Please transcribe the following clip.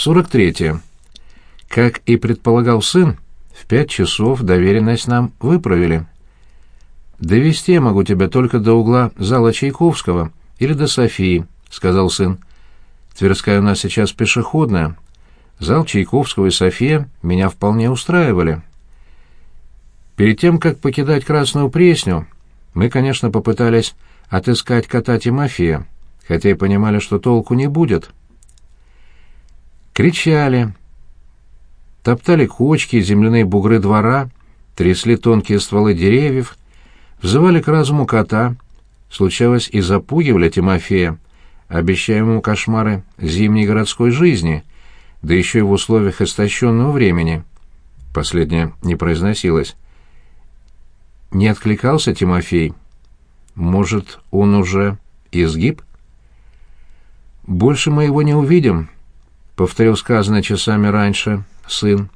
43. Как и предполагал сын, в пять часов доверенность нам выправили. «Довести я могу тебя только до угла зала Чайковского или до Софии», — сказал сын. «Тверская у нас сейчас пешеходная. Зал Чайковского и София меня вполне устраивали». Перед тем, как покидать Красную Пресню, мы, конечно, попытались отыскать кота Тимофея, хотя и понимали, что толку не будет. Кричали, топтали кочки, земляные бугры двора, трясли тонкие стволы деревьев, взывали к разуму кота, случалось и запугивали Тимофея, обещая ему кошмары зимней городской жизни, да еще и в условиях истощенного времени. Последнее не произносилось. Не откликался Тимофей. Может, он уже изгиб? «Больше мы его не увидим», — повторил сказанное часами раньше сын.